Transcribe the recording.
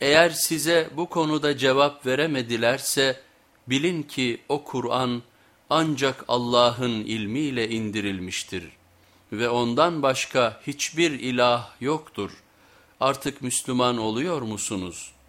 Eğer size bu konuda cevap veremedilerse bilin ki o Kur'an ancak Allah'ın ilmiyle indirilmiştir ve ondan başka hiçbir ilah yoktur. Artık Müslüman oluyor musunuz?''